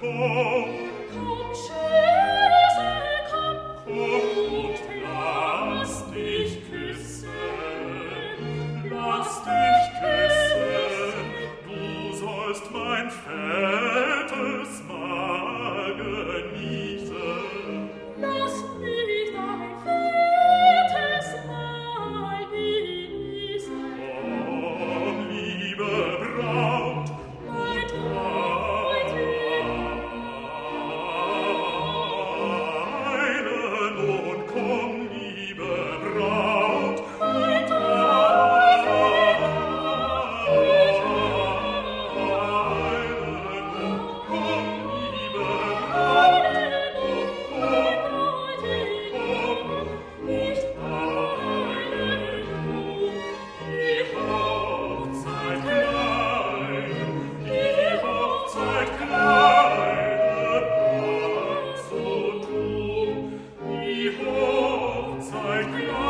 retto Oh.